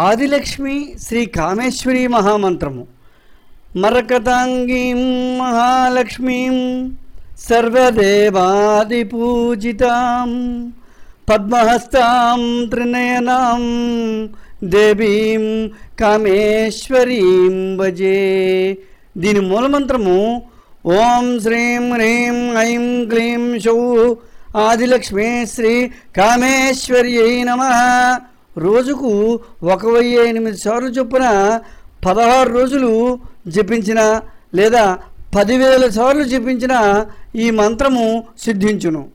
ఆదిలక్ష్మి శ్రీ కామేశ్వరి మహామంత్రము మరకతాంగీం మహాలక్ష్మీం సర్వదేవాదిపూజితాం పద్మహస్తాం త్రినయనాం దేవీం కామేశ్వరీం భజే దీని మూలమంత్రము ఓం శ్రీం హ్రీం ఐం క్లీం శౌ ఆదిలక్ష్మి శ్రీ కామేశ్వర్యై నమ రోజుకు ఒక వెయ్యి ఎనిమిది సార్లు చొప్పున పదహారు రోజులు జపించిన లేదా పదివేల సార్లు జపించిన ఈ మంత్రము సిద్ధించును.